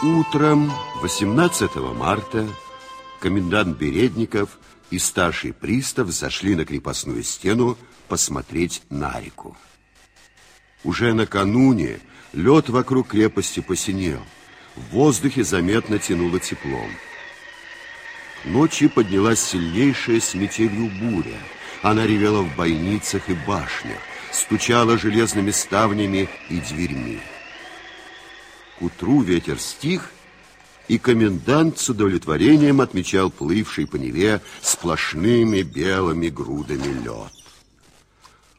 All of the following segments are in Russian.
Утром 18 марта комендант Бередников и старший пристав зашли на крепостную стену посмотреть на реку. Уже накануне лед вокруг крепости посинел. В воздухе заметно тянуло теплом. Ночью поднялась сильнейшая с метелью буря. Она ревела в бойницах и башнях, стучала железными ставнями и дверьми. К утру ветер стих, и комендант с удовлетворением отмечал плывший по Неве сплошными белыми грудами лед.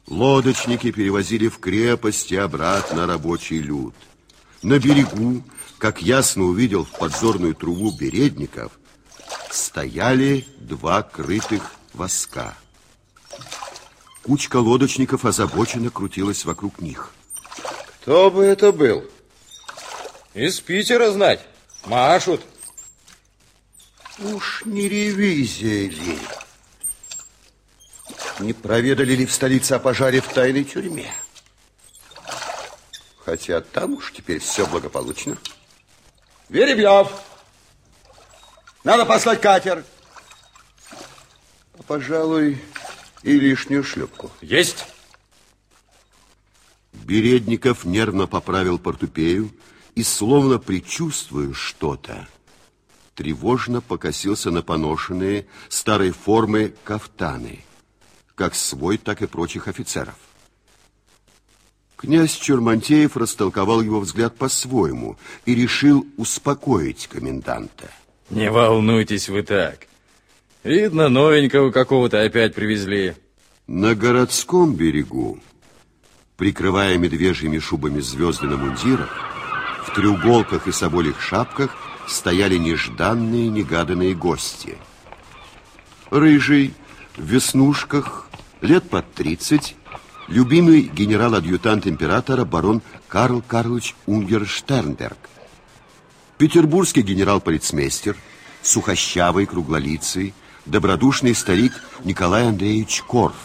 Лодочники перевозили в крепость и обратно рабочий люд. На берегу, как ясно увидел в подзорную трубу бередников, стояли два крытых воска. Кучка лодочников озабоченно крутилась вокруг них. Кто бы это был? Из Питера знать. Машут. Уж не ревизия ли? Не проведали ли в столице о пожаре в тайной тюрьме? Хотя там уж теперь все благополучно. Веребьев! Надо послать катер. А, пожалуй, и лишнюю шлюпку. Есть. Бередников нервно поправил портупею и, словно предчувствуя что-то, тревожно покосился на поношенные старой формы кафтаны, как свой, так и прочих офицеров. Князь Чурмантеев растолковал его взгляд по-своему и решил успокоить коменданта. Не волнуйтесь вы так. Видно, новенького какого-то опять привезли. На городском берегу, прикрывая медвежьими шубами звезды на мундирах, в треуголках и соболих шапках стояли нежданные, негаданные гости. Рыжий, в веснушках, лет под тридцать, любимый генерал-адъютант императора барон Карл Карлович Унгерштернберг, петербургский генерал-полицмейстер, сухощавый, круглолицый, добродушный старик Николай Андреевич Корф,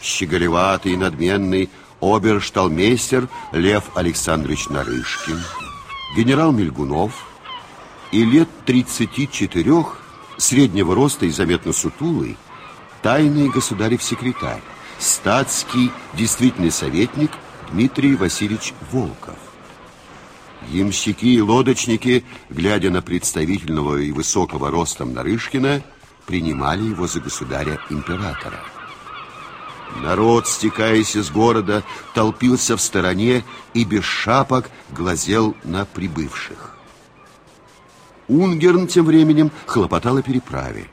щеголеватый надменный обершталмейстер Лев Александрович Нарышкин, генерал Мельгунов и лет 34 среднего роста и заметно сутулый тайный государев секретарь, статский действительный советник Дмитрий Васильевич Волков. Ямщики и лодочники, глядя на представительного и высокого ростом Нарышкина, принимали его за государя-императора. Народ, стекаясь из города, толпился в стороне и без шапок глазел на прибывших. Унгерн тем временем хлопотал о переправе.